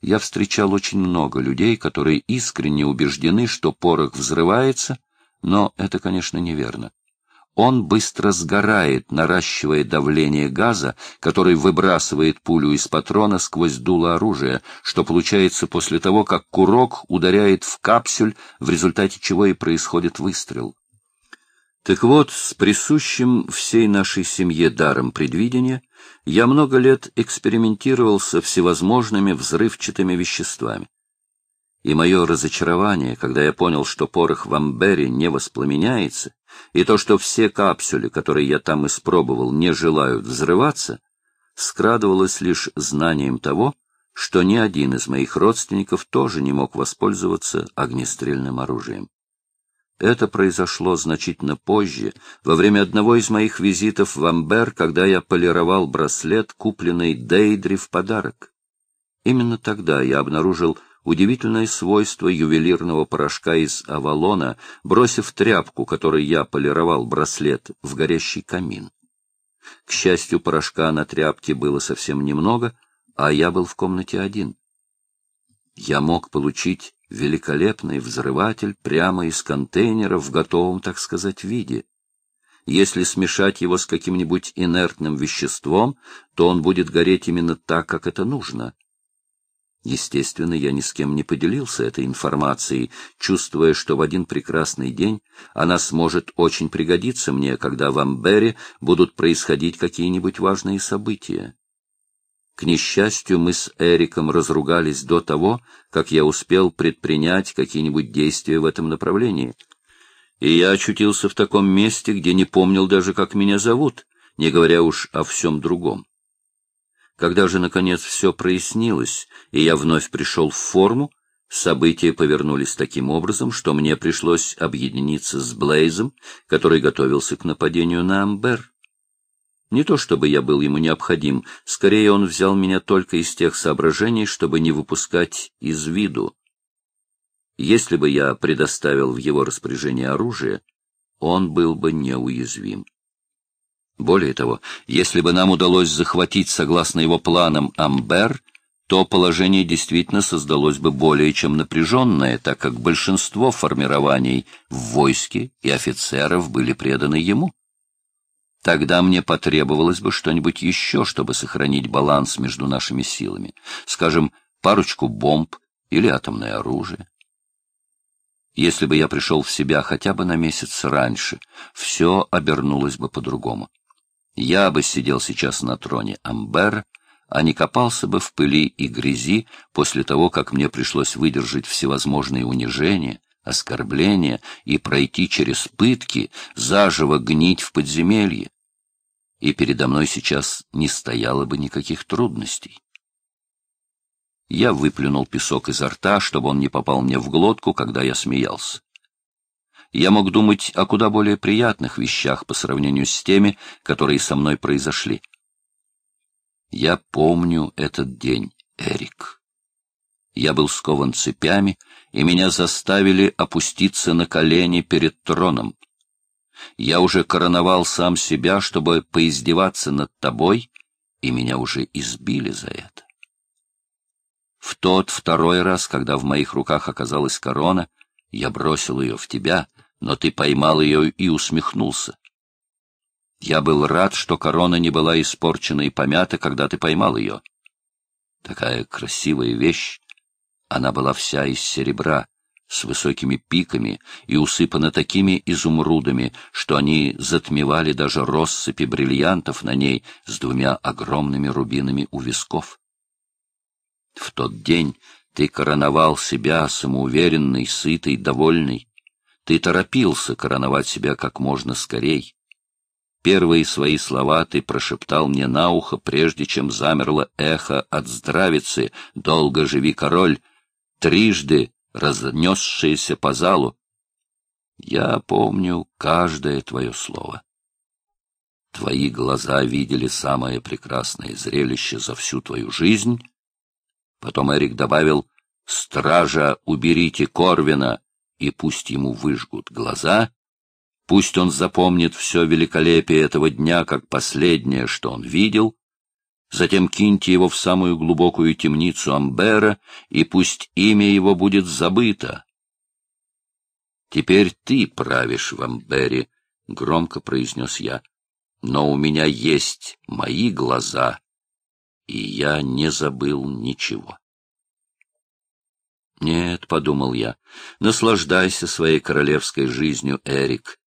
Я встречал очень много людей, которые искренне убеждены, что порох взрывается, но это, конечно, неверно. Он быстро сгорает, наращивая давление газа, который выбрасывает пулю из патрона сквозь дуло оружия, что получается после того, как курок ударяет в капсюль, в результате чего и происходит выстрел. Так вот, с присущим всей нашей семье даром предвидения, я много лет экспериментировал со всевозможными взрывчатыми веществами. И мое разочарование, когда я понял, что порох в амбере не воспламеняется, и то, что все капсули, которые я там испробовал, не желают взрываться, скрадывалось лишь знанием того, что ни один из моих родственников тоже не мог воспользоваться огнестрельным оружием. Это произошло значительно позже, во время одного из моих визитов в Амбер, когда я полировал браслет, купленный Дейдри в подарок. Именно тогда я обнаружил удивительное свойство ювелирного порошка из Авалона, бросив тряпку, которой я полировал браслет, в горящий камин. К счастью, порошка на тряпке было совсем немного, а я был в комнате один. Я мог получить великолепный взрыватель прямо из контейнера в готовом, так сказать, виде. Если смешать его с каким-нибудь инертным веществом, то он будет гореть именно так, как это нужно. Естественно, я ни с кем не поделился этой информацией, чувствуя, что в один прекрасный день она сможет очень пригодиться мне, когда в Амбере будут происходить какие-нибудь важные события. К несчастью, мы с Эриком разругались до того, как я успел предпринять какие-нибудь действия в этом направлении. И я очутился в таком месте, где не помнил даже, как меня зовут, не говоря уж о всем другом. Когда же, наконец, все прояснилось, и я вновь пришел в форму, события повернулись таким образом, что мне пришлось объединиться с Блейзом, который готовился к нападению на Амбер. Не то чтобы я был ему необходим, скорее он взял меня только из тех соображений, чтобы не выпускать из виду. Если бы я предоставил в его распоряжение оружие, он был бы неуязвим. Более того, если бы нам удалось захватить, согласно его планам, Амбер, то положение действительно создалось бы более чем напряженное, так как большинство формирований в войске и офицеров были преданы ему. Тогда мне потребовалось бы что-нибудь еще, чтобы сохранить баланс между нашими силами. Скажем, парочку бомб или атомное оружие. Если бы я пришел в себя хотя бы на месяц раньше, все обернулось бы по-другому. Я бы сидел сейчас на троне Амбер, а не копался бы в пыли и грязи после того, как мне пришлось выдержать всевозможные унижения, оскорбления и пройти через пытки, заживо гнить в подземелье. И передо мной сейчас не стояло бы никаких трудностей. Я выплюнул песок изо рта, чтобы он не попал мне в глотку, когда я смеялся. Я мог думать о куда более приятных вещах по сравнению с теми, которые со мной произошли. Я помню этот день, Эрик. Я был скован цепями, и меня заставили опуститься на колени перед троном. Я уже короновал сам себя, чтобы поиздеваться над тобой, и меня уже избили за это. В тот второй раз, когда в моих руках оказалась корона, я бросил ее в тебя, но ты поймал ее и усмехнулся. Я был рад, что корона не была испорчена и помята, когда ты поймал ее. Такая красивая вещь, она была вся из серебра, с высокими пиками и усыпана такими изумрудами, что они затмевали даже россыпи бриллиантов на ней с двумя огромными рубинами у висков. В тот день ты короновал себя самоуверенный, сытый, довольный. Ты торопился короновать себя как можно скорей. Первые свои слова ты прошептал мне на ухо, прежде чем замерло эхо от здравицы «Долго живи, король!» Трижды разнесшееся по залу. Я помню каждое твое слово. Твои глаза видели самое прекрасное зрелище за всю твою жизнь. Потом Эрик добавил «Стража, уберите Корвина, и пусть ему выжгут глаза». Пусть он запомнит все великолепие этого дня как последнее, что он видел, Затем киньте его в самую глубокую темницу Амбера, и пусть имя его будет забыто. Теперь ты правишь в Амбере, — громко произнес я. Но у меня есть мои глаза, и я не забыл ничего. Нет, — подумал я, — наслаждайся своей королевской жизнью, Эрик.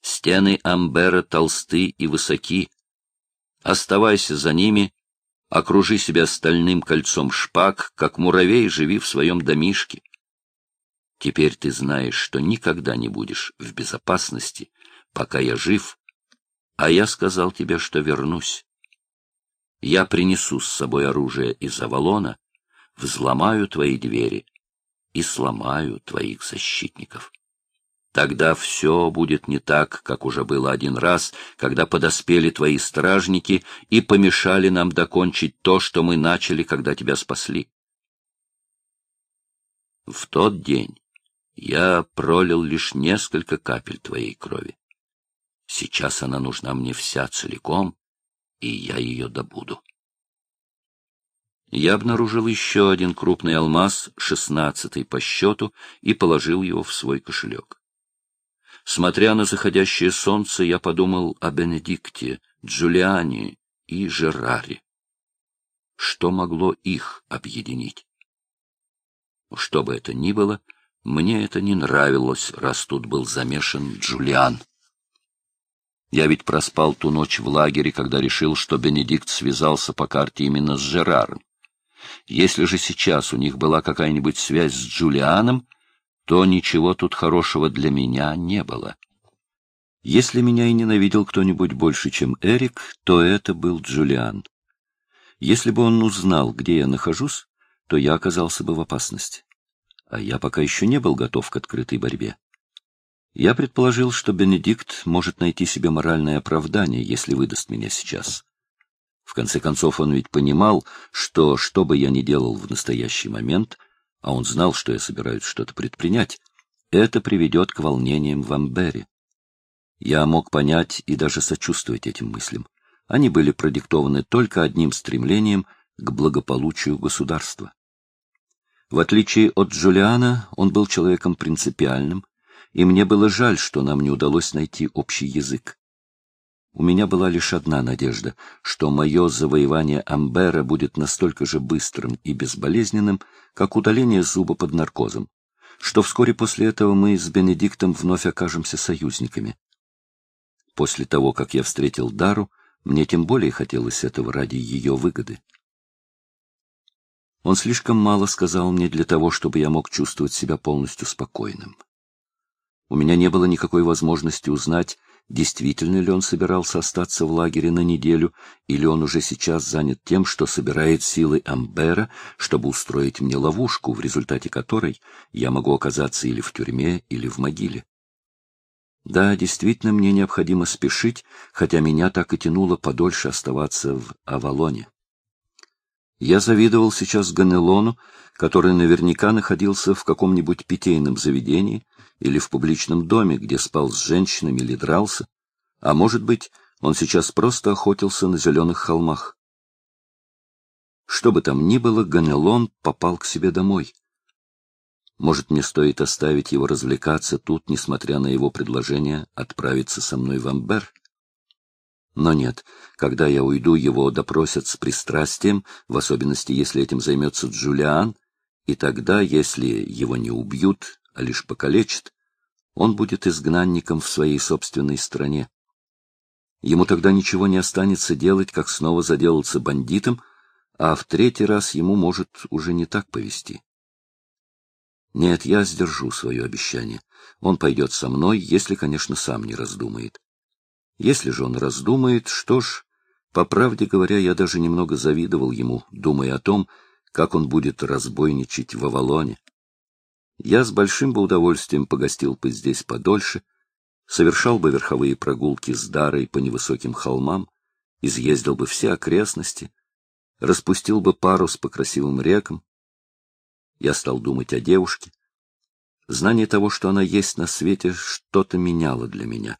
Стены Амбера толсты и высоки. Оставайся за ними, окружи себя стальным кольцом шпаг, как муравей живи в своем домишке. Теперь ты знаешь, что никогда не будешь в безопасности, пока я жив, а я сказал тебе, что вернусь. Я принесу с собой оружие из Авалона, взломаю твои двери и сломаю твоих защитников. Тогда все будет не так, как уже было один раз, когда подоспели твои стражники и помешали нам докончить то, что мы начали, когда тебя спасли. В тот день я пролил лишь несколько капель твоей крови. Сейчас она нужна мне вся целиком, и я ее добуду. Я обнаружил еще один крупный алмаз, шестнадцатый по счету, и положил его в свой кошелек. Смотря на заходящее солнце, я подумал о Бенедикте, Джулиане и Жераре. Что могло их объединить? Что бы это ни было, мне это не нравилось, раз тут был замешан Джулиан. Я ведь проспал ту ночь в лагере, когда решил, что Бенедикт связался по карте именно с Жераром. Если же сейчас у них была какая-нибудь связь с Джулианом, то ничего тут хорошего для меня не было. Если меня и ненавидел кто-нибудь больше, чем Эрик, то это был Джулиан. Если бы он узнал, где я нахожусь, то я оказался бы в опасности. А я пока еще не был готов к открытой борьбе. Я предположил, что Бенедикт может найти себе моральное оправдание, если выдаст меня сейчас. В конце концов, он ведь понимал, что, что бы я ни делал в настоящий момент, а он знал, что я собираюсь что-то предпринять, это приведет к волнениям в Амбере. Я мог понять и даже сочувствовать этим мыслям. Они были продиктованы только одним стремлением к благополучию государства. В отличие от Джулиана, он был человеком принципиальным, и мне было жаль, что нам не удалось найти общий язык. У меня была лишь одна надежда, что мое завоевание Амбера будет настолько же быстрым и безболезненным, как удаление зуба под наркозом, что вскоре после этого мы с Бенедиктом вновь окажемся союзниками. После того, как я встретил Дару, мне тем более хотелось этого ради ее выгоды. Он слишком мало сказал мне для того, чтобы я мог чувствовать себя полностью спокойным. У меня не было никакой возможности узнать, действительно ли он собирался остаться в лагере на неделю, или он уже сейчас занят тем, что собирает силы Амбера, чтобы устроить мне ловушку, в результате которой я могу оказаться или в тюрьме, или в могиле. Да, действительно, мне необходимо спешить, хотя меня так и тянуло подольше оставаться в Авалоне. Я завидовал сейчас Ганелону, который наверняка находился в каком-нибудь питейном заведении, или в публичном доме, где спал с женщинами или дрался, а может быть, он сейчас просто охотился на зеленых холмах. Что бы там ни было, Ганелон попал к себе домой. Может, мне стоит оставить его развлекаться тут, несмотря на его предложение отправиться со мной в Амбер? Но нет, когда я уйду, его допросят с пристрастием, в особенности, если этим займется Джулиан, и тогда, если его не убьют, а лишь покалечит, он будет изгнанником в своей собственной стране. Ему тогда ничего не останется делать, как снова заделаться бандитом, а в третий раз ему может уже не так повести. Нет, я сдержу свое обещание. Он пойдет со мной, если, конечно, сам не раздумает. Если же он раздумает, что ж, по правде говоря, я даже немного завидовал ему, думая о том, как он будет разбойничать в Авалоне. Я с большим бы удовольствием погостил бы здесь подольше, совершал бы верховые прогулки с Дарой по невысоким холмам, изъездил бы все окрестности, распустил бы парус по красивым рекам. Я стал думать о девушке. Знание того, что она есть на свете, что-то меняло для меня.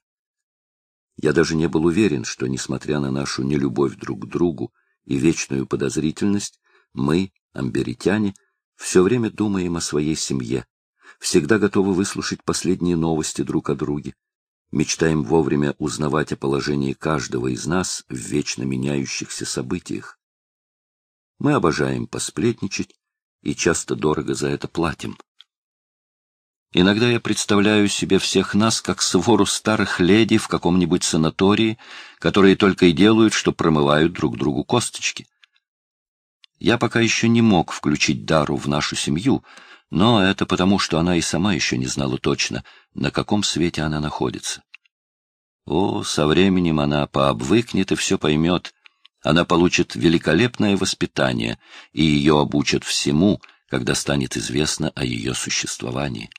Я даже не был уверен, что, несмотря на нашу нелюбовь друг к другу и вечную подозрительность, мы, амберитяне, все время думаем о своей семье, всегда готовы выслушать последние новости друг о друге, мечтаем вовремя узнавать о положении каждого из нас в вечно меняющихся событиях. Мы обожаем посплетничать и часто дорого за это платим. Иногда я представляю себе всех нас как свору старых леди в каком-нибудь санатории, которые только и делают, что промывают друг другу косточки. Я пока еще не мог включить Дару в нашу семью, но это потому, что она и сама еще не знала точно, на каком свете она находится. О, со временем она пообвыкнет и все поймет. Она получит великолепное воспитание, и ее обучат всему, когда станет известно о ее существовании.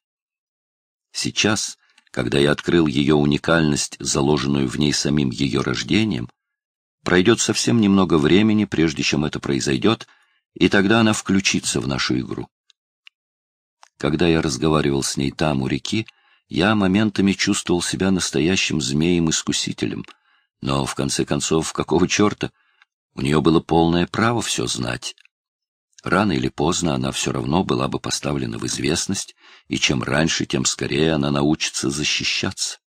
Сейчас, когда я открыл ее уникальность, заложенную в ней самим ее рождением, пройдет совсем немного времени, прежде чем это произойдет, и тогда она включится в нашу игру. Когда я разговаривал с ней там, у реки, я моментами чувствовал себя настоящим змеем-искусителем, но, в конце концов, какого черта? У нее было полное право все знать. Рано или поздно она все равно была бы поставлена в известность, и чем раньше, тем скорее она научится защищаться.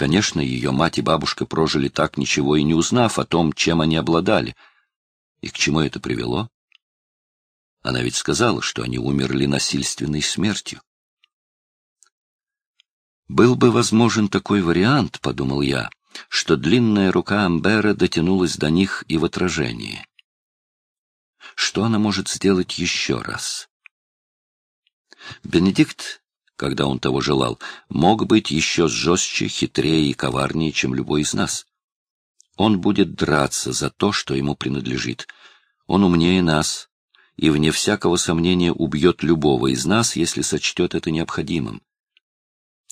Конечно, ее мать и бабушка прожили так, ничего и не узнав о том, чем они обладали. И к чему это привело? Она ведь сказала, что они умерли насильственной смертью. Был бы возможен такой вариант, — подумал я, — что длинная рука Амбера дотянулась до них и в отражении. Что она может сделать еще раз? Бенедикт, когда он того желал, мог быть еще жестче, хитрее и коварнее, чем любой из нас. Он будет драться за то, что ему принадлежит. Он умнее нас, и, вне всякого сомнения, убьет любого из нас, если сочтет это необходимым.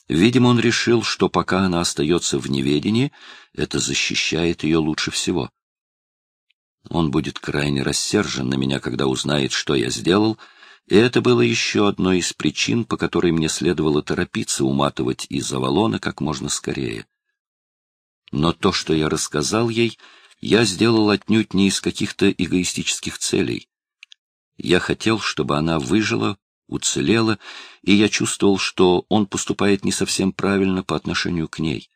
Видимо, он решил, что пока она остается в неведении, это защищает ее лучше всего. Он будет крайне рассержен на меня, когда узнает, что я сделал, и это было еще одной из причин, по которой мне следовало торопиться уматывать из Авалона как можно скорее. Но то, что я рассказал ей, я сделал отнюдь не из каких-то эгоистических целей. Я хотел, чтобы она выжила, уцелела, и я чувствовал, что он поступает не совсем правильно по отношению к ней.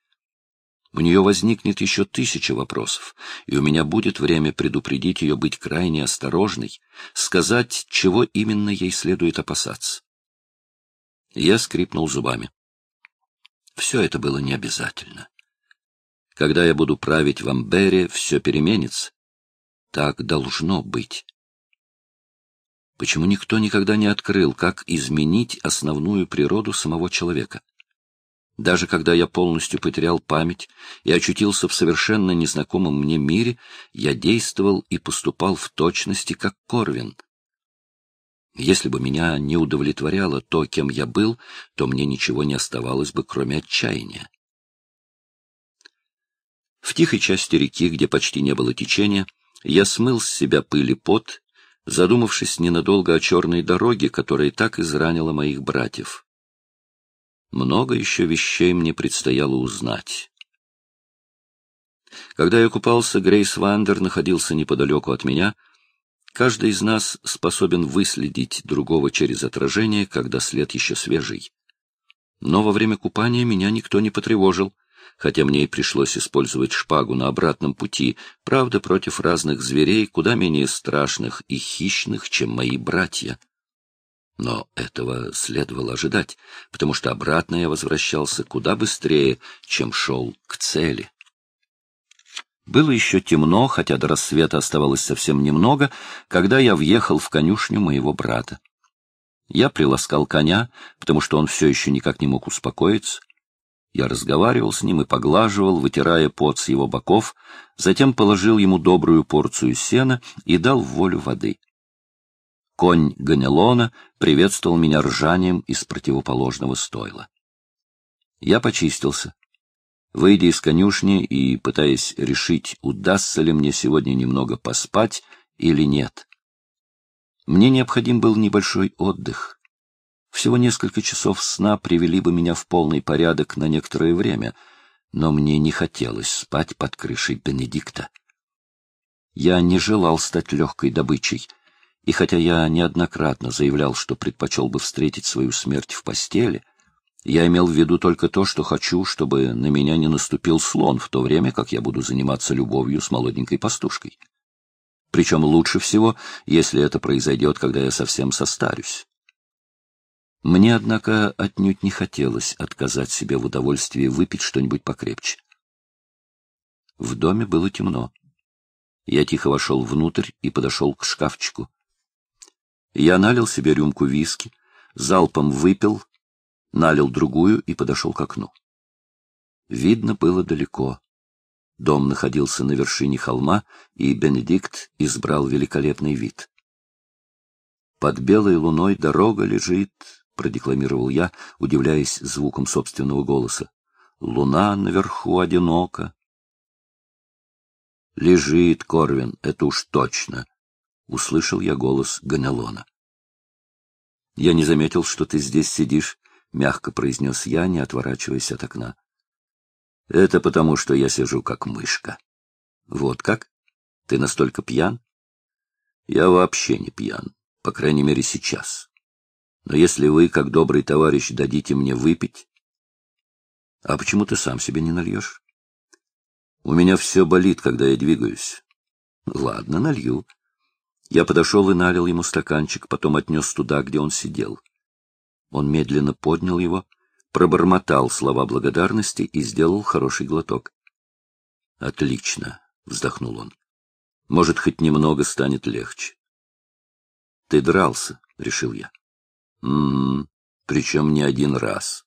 У нее возникнет еще тысяча вопросов, и у меня будет время предупредить ее быть крайне осторожной, сказать, чего именно ей следует опасаться. Я скрипнул зубами. Все это было не обязательно. Когда я буду править в Амбере, все переменится. Так должно быть. Почему никто никогда не открыл, как изменить основную природу самого человека? Даже когда я полностью потерял память и очутился в совершенно незнакомом мне мире, я действовал и поступал в точности, как Корвин. Если бы меня не удовлетворяло то, кем я был, то мне ничего не оставалось бы, кроме отчаяния. В тихой части реки, где почти не было течения, я смыл с себя пыль и пот, задумавшись ненадолго о черной дороге, которая так изранила моих братьев. Много еще вещей мне предстояло узнать. Когда я купался, Грейс Вандер находился неподалеку от меня. Каждый из нас способен выследить другого через отражение, когда след еще свежий. Но во время купания меня никто не потревожил, хотя мне и пришлось использовать шпагу на обратном пути, правда, против разных зверей, куда менее страшных и хищных, чем мои братья. Но этого следовало ожидать, потому что обратно я возвращался куда быстрее, чем шел к цели. Было еще темно, хотя до рассвета оставалось совсем немного, когда я въехал в конюшню моего брата. Я приласкал коня, потому что он все еще никак не мог успокоиться. Я разговаривал с ним и поглаживал, вытирая пот с его боков, затем положил ему добрую порцию сена и дал волю воды. Конь Ганелона приветствовал меня ржанием из противоположного стойла. Я почистился. Выйдя из конюшни и пытаясь решить, удастся ли мне сегодня немного поспать или нет. Мне необходим был небольшой отдых. Всего несколько часов сна привели бы меня в полный порядок на некоторое время, но мне не хотелось спать под крышей Бенедикта. Я не желал стать легкой добычей, и хотя я неоднократно заявлял, что предпочел бы встретить свою смерть в постели, я имел в виду только то, что хочу, чтобы на меня не наступил слон в то время, как я буду заниматься любовью с молоденькой пастушкой. Причем лучше всего, если это произойдет, когда я совсем состарюсь. Мне, однако, отнюдь не хотелось отказать себе в удовольствии выпить что-нибудь покрепче. В доме было темно. Я тихо вошел внутрь и подошел к шкафчику. Я налил себе рюмку виски, залпом выпил, налил другую и подошел к окну. Видно было далеко. Дом находился на вершине холма, и Бенедикт избрал великолепный вид. «Под белой луной дорога лежит», — продекламировал я, удивляясь звуком собственного голоса. «Луна наверху одинока». «Лежит, Корвин, это уж точно», — услышал я голос Ганелона. «Я не заметил, что ты здесь сидишь», — мягко произнес я, не отворачиваясь от окна. Это потому, что я сижу как мышка. Вот как? Ты настолько пьян? Я вообще не пьян, по крайней мере, сейчас. Но если вы, как добрый товарищ, дадите мне выпить... А почему ты сам себе не нальешь? У меня все болит, когда я двигаюсь. Ладно, налью. Я подошел и налил ему стаканчик, потом отнес туда, где он сидел. Он медленно поднял его, пробормотал слова благодарности и сделал хороший глоток. «Отлично», — вздохнул он. «Может, хоть немного станет легче». «Ты дрался», — решил я. «М-м, причем не один раз».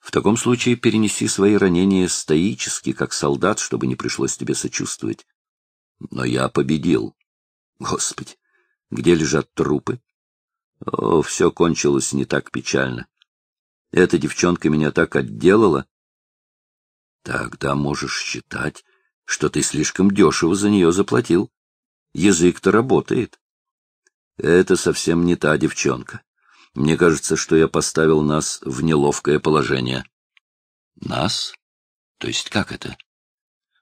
В таком случае перенеси свои ранения стоически, как солдат, чтобы не пришлось тебе сочувствовать. Но я победил. Господи, где лежат трупы? О, все кончилось не так печально. Эта девчонка меня так отделала. Тогда можешь считать, что ты слишком дешево за нее заплатил. Язык-то работает. Это совсем не та девчонка. Мне кажется, что я поставил нас в неловкое положение. Нас? То есть как это?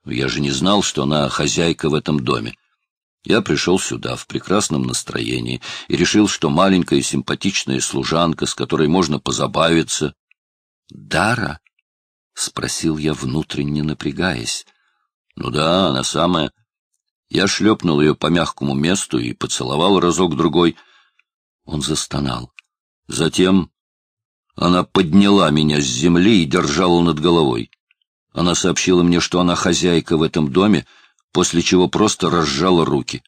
Я же не знал, что она хозяйка в этом доме. Я пришел сюда в прекрасном настроении и решил, что маленькая симпатичная служанка, с которой можно позабавиться... — Дара? — спросил я, внутренне напрягаясь. — Ну да, она самая. Я шлепнул ее по мягкому месту и поцеловал разок-другой. Он застонал. Затем она подняла меня с земли и держала над головой. Она сообщила мне, что она хозяйка в этом доме, после чего просто разжала руки.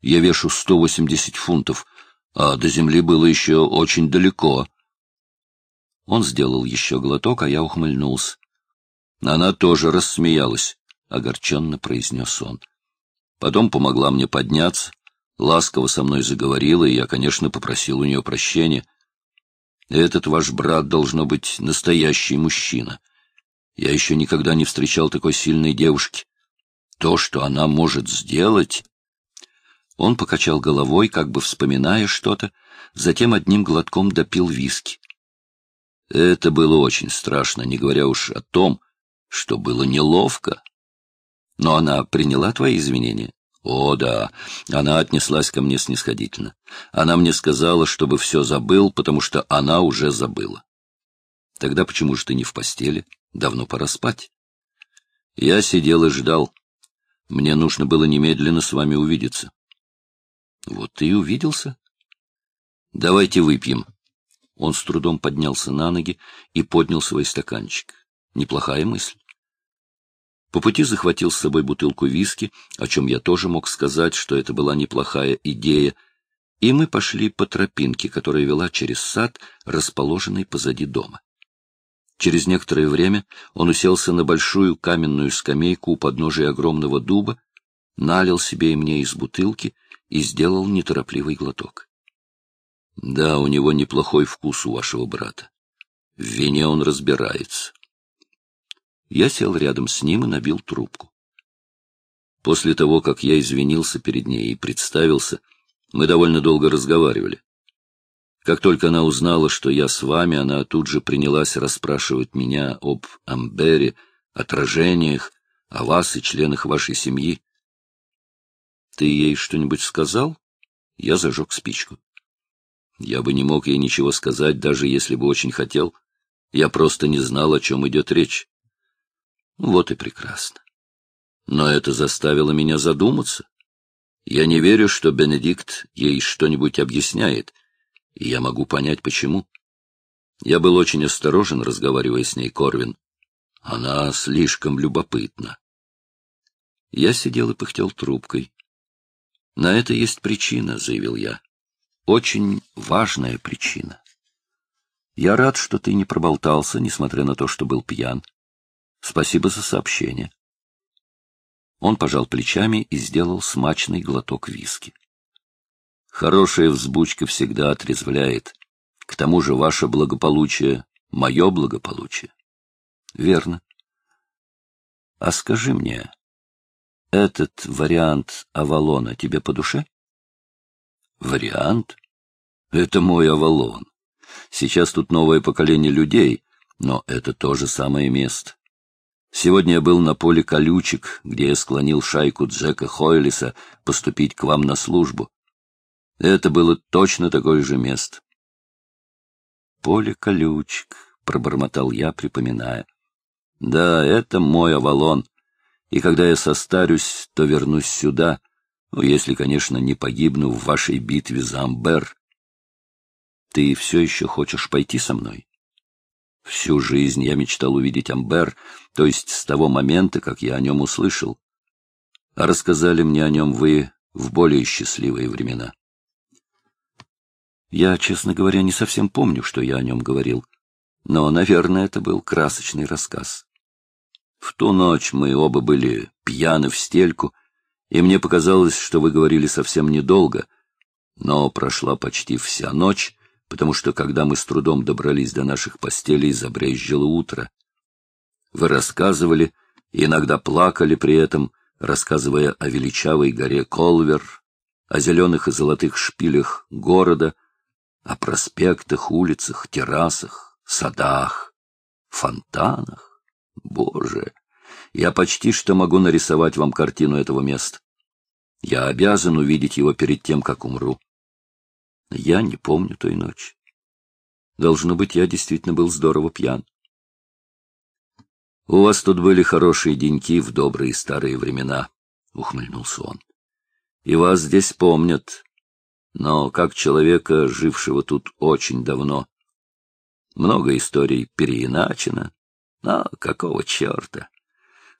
Я вешу 180 фунтов, а до земли было еще очень далеко. Он сделал еще глоток, а я ухмыльнулся. Она тоже рассмеялась, — огорченно произнес он. Потом помогла мне подняться, ласково со мной заговорила, и я, конечно, попросил у нее прощения. Этот ваш брат должно быть настоящий мужчина. Я еще никогда не встречал такой сильной девушки. То, что она может сделать... Он покачал головой, как бы вспоминая что-то, затем одним глотком допил виски. Это было очень страшно, не говоря уж о том, что было неловко. Но она приняла твои извинения? О, да, она отнеслась ко мне снисходительно. Она мне сказала, чтобы все забыл, потому что она уже забыла. Тогда почему же ты не в постели? Давно пора спать. Я сидел и ждал. Мне нужно было немедленно с вами увидеться. Вот ты и увиделся. Давайте выпьем. Он с трудом поднялся на ноги и поднял свой стаканчик. Неплохая мысль. По пути захватил с собой бутылку виски, о чем я тоже мог сказать, что это была неплохая идея, и мы пошли по тропинке, которая вела через сад, расположенный позади дома. Через некоторое время он уселся на большую каменную скамейку у подножия огромного дуба, налил себе и мне из бутылки и сделал неторопливый глоток. Да, у него неплохой вкус у вашего брата. В вине он разбирается. Я сел рядом с ним и набил трубку. После того, как я извинился перед ней и представился, мы довольно долго разговаривали. Как только она узнала, что я с вами, она тут же принялась расспрашивать меня об Амбере, отражениях, о вас и членах вашей семьи. Ты ей что-нибудь сказал? Я зажег спичку. Я бы не мог ей ничего сказать, даже если бы очень хотел. Я просто не знал, о чем идет речь. Вот и прекрасно. Но это заставило меня задуматься. Я не верю, что Бенедикт ей что-нибудь объясняет, и я могу понять, почему. Я был очень осторожен, разговаривая с ней, Корвин. Она слишком любопытна. Я сидел и пыхтел трубкой. «На это есть причина», — заявил я. «Очень важная причина. Я рад, что ты не проболтался, несмотря на то, что был пьян. Спасибо за сообщение». Он пожал плечами и сделал смачный глоток виски. «Хорошая взбучка всегда отрезвляет. К тому же ваше благополучие — мое благополучие». «Верно. А скажи мне, этот вариант Авалона тебе по душе? Вариант? Это мой Авалон. Сейчас тут новое поколение людей, но это то же самое место. Сегодня я был на поле колючек, где я склонил шайку Джека Хойлиса поступить к вам на службу. Это было точно такое же место. Поле колючек, — пробормотал я, припоминая. Да, это мой Авалон и когда я состарюсь, то вернусь сюда, ну, если, конечно, не погибну в вашей битве за Амбер. Ты все еще хочешь пойти со мной? Всю жизнь я мечтал увидеть Амбер, то есть с того момента, как я о нем услышал. А рассказали мне о нем вы в более счастливые времена. Я, честно говоря, не совсем помню, что я о нем говорил, но, наверное, это был красочный рассказ. В ту ночь мы оба были пьяны в стельку, и мне показалось, что вы говорили совсем недолго, но прошла почти вся ночь, потому что, когда мы с трудом добрались до наших постелей, забрезжило утро. Вы рассказывали, иногда плакали при этом, рассказывая о величавой горе Колвер, о зеленых и золотых шпилях города, о проспектах, улицах, террасах, садах, фонтанах. Боже, я почти что могу нарисовать вам картину этого места. Я обязан увидеть его перед тем, как умру. Я не помню той ночи. Должно быть, я действительно был здорово пьян. У вас тут были хорошие деньки в добрые старые времена, — ухмыльнулся он. И вас здесь помнят, но как человека, жившего тут очень давно. Много историй переиначено, но какого черта?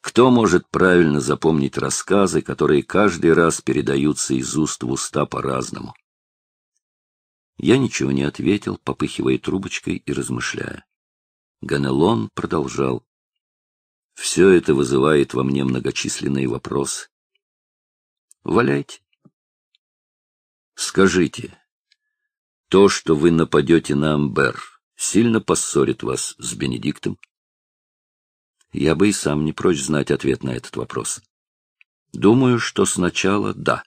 Кто может правильно запомнить рассказы, которые каждый раз передаются из уст в уста по-разному? Я ничего не ответил, попыхивая трубочкой и размышляя. Ганелон продолжал. Все это вызывает во мне многочисленные вопросы. Валяйте. Скажите, то, что вы нападете на Амбер, сильно поссорит вас с Бенедиктом? Я бы и сам не прочь знать ответ на этот вопрос. Думаю, что сначала да.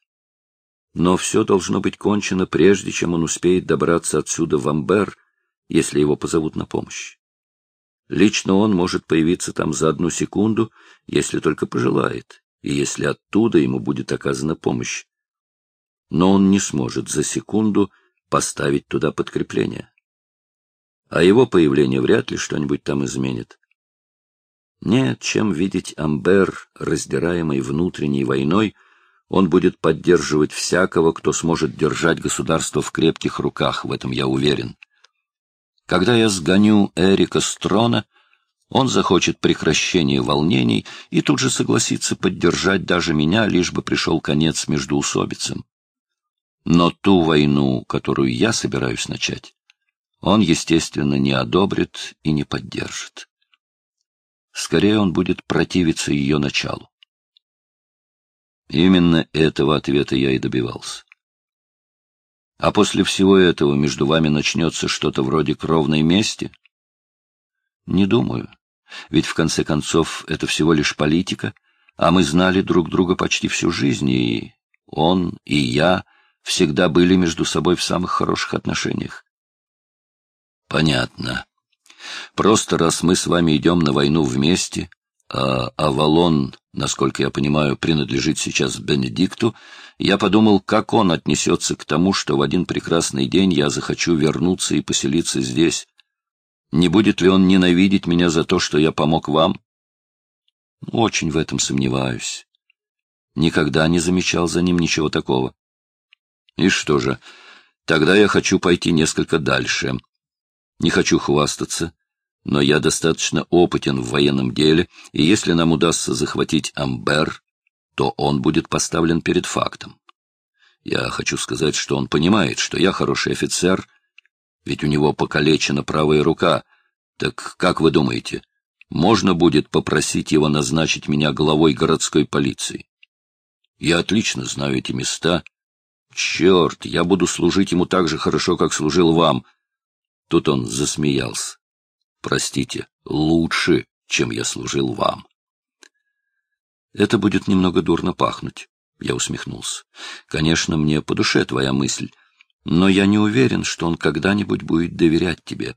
Но все должно быть кончено, прежде чем он успеет добраться отсюда в Амбер, если его позовут на помощь. Лично он может появиться там за одну секунду, если только пожелает, и если оттуда ему будет оказана помощь. Но он не сможет за секунду поставить туда подкрепление. А его появление вряд ли что-нибудь там изменит. Нет, чем видеть Амбер, раздираемый внутренней войной, он будет поддерживать всякого, кто сможет держать государство в крепких руках, в этом я уверен. Когда я сгоню Эрика с трона, он захочет прекращения волнений и тут же согласится поддержать даже меня, лишь бы пришел конец междуусобицам. Но ту войну, которую я собираюсь начать, он, естественно, не одобрит и не поддержит. Скорее он будет противиться ее началу. Именно этого ответа я и добивался. А после всего этого между вами начнется что-то вроде кровной мести? Не думаю. Ведь в конце концов это всего лишь политика, а мы знали друг друга почти всю жизнь, и он, и я всегда были между собой в самых хороших отношениях. Понятно. Просто раз мы с вами идем на войну вместе, а Авалон, насколько я понимаю, принадлежит сейчас Бенедикту, я подумал, как он отнесется к тому, что в один прекрасный день я захочу вернуться и поселиться здесь. Не будет ли он ненавидеть меня за то, что я помог вам? Очень в этом сомневаюсь. Никогда не замечал за ним ничего такого. И что же, тогда я хочу пойти несколько дальше. Не хочу хвастаться, но я достаточно опытен в военном деле, и если нам удастся захватить Амбер, то он будет поставлен перед фактом. Я хочу сказать, что он понимает, что я хороший офицер, ведь у него покалечена правая рука. Так как вы думаете, можно будет попросить его назначить меня главой городской полиции? Я отлично знаю эти места. Черт, я буду служить ему так же хорошо, как служил вам. Тут он засмеялся. Простите, лучше, чем я служил вам. Это будет немного дурно пахнуть. Я усмехнулся. Конечно, мне по душе твоя мысль, но я не уверен, что он когда-нибудь будет доверять тебе.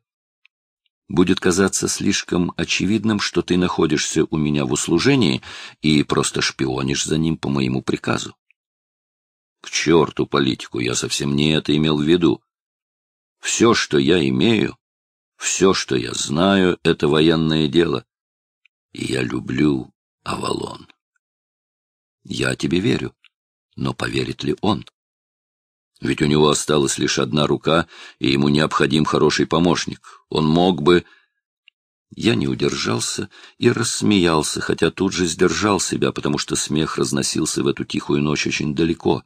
Будет казаться слишком очевидным, что ты находишься у меня в услужении и просто шпионишь за ним по моему приказу. К черту политику, я совсем не это имел в виду. Все, что я имею, все, что я знаю, — это военное дело. И я люблю Авалон. Я тебе верю, но поверит ли он? Ведь у него осталась лишь одна рука, и ему необходим хороший помощник. Он мог бы... Я не удержался и рассмеялся, хотя тут же сдержал себя, потому что смех разносился в эту тихую ночь очень далеко.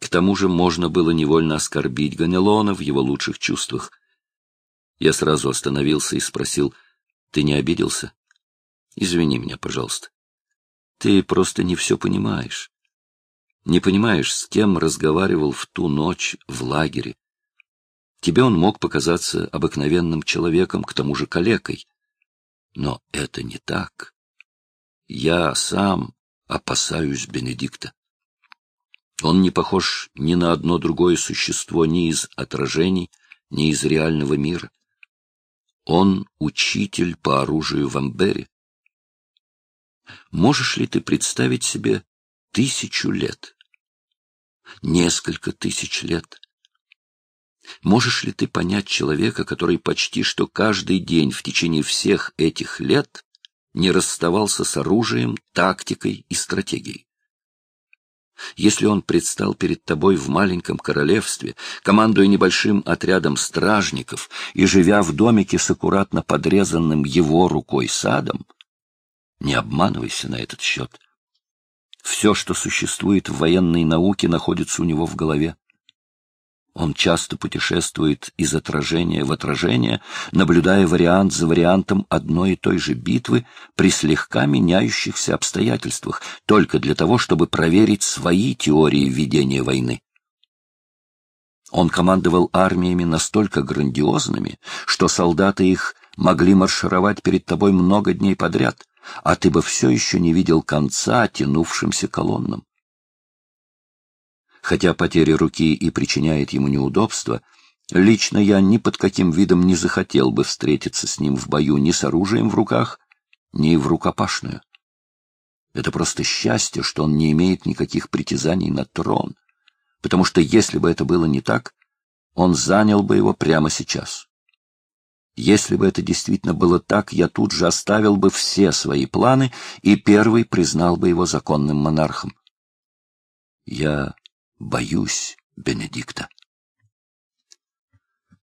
К тому же можно было невольно оскорбить Ганелона в его лучших чувствах — я сразу остановился и спросил, «Ты не обиделся?» «Извини меня, пожалуйста. Ты просто не все понимаешь. Не понимаешь, с кем разговаривал в ту ночь в лагере. Тебе он мог показаться обыкновенным человеком, к тому же калекой. Но это не так. Я сам опасаюсь Бенедикта. Он не похож ни на одно другое существо ни из отражений, ни из реального мира. Он учитель по оружию в Амбере. Можешь ли ты представить себе тысячу лет? Несколько тысяч лет? Можешь ли ты понять человека, который почти что каждый день в течение всех этих лет не расставался с оружием, тактикой и стратегией? Если он предстал перед тобой в маленьком королевстве, командуя небольшим отрядом стражников и живя в домике с аккуратно подрезанным его рукой садом, не обманывайся на этот счет. Все, что существует в военной науке, находится у него в голове. Он часто путешествует из отражения в отражение, наблюдая вариант за вариантом одной и той же битвы при слегка меняющихся обстоятельствах, только для того, чтобы проверить свои теории ведения войны. Он командовал армиями настолько грандиозными, что солдаты их могли маршировать перед тобой много дней подряд, а ты бы все еще не видел конца тянувшимся колоннам. Хотя потеря руки и причиняет ему неудобства, лично я ни под каким видом не захотел бы встретиться с ним в бою ни с оружием в руках, ни в рукопашную. Это просто счастье, что он не имеет никаких притязаний на трон, потому что если бы это было не так, он занял бы его прямо сейчас. Если бы это действительно было так, я тут же оставил бы все свои планы и первый признал бы его законным монархом. Я боюсь Бенедикта.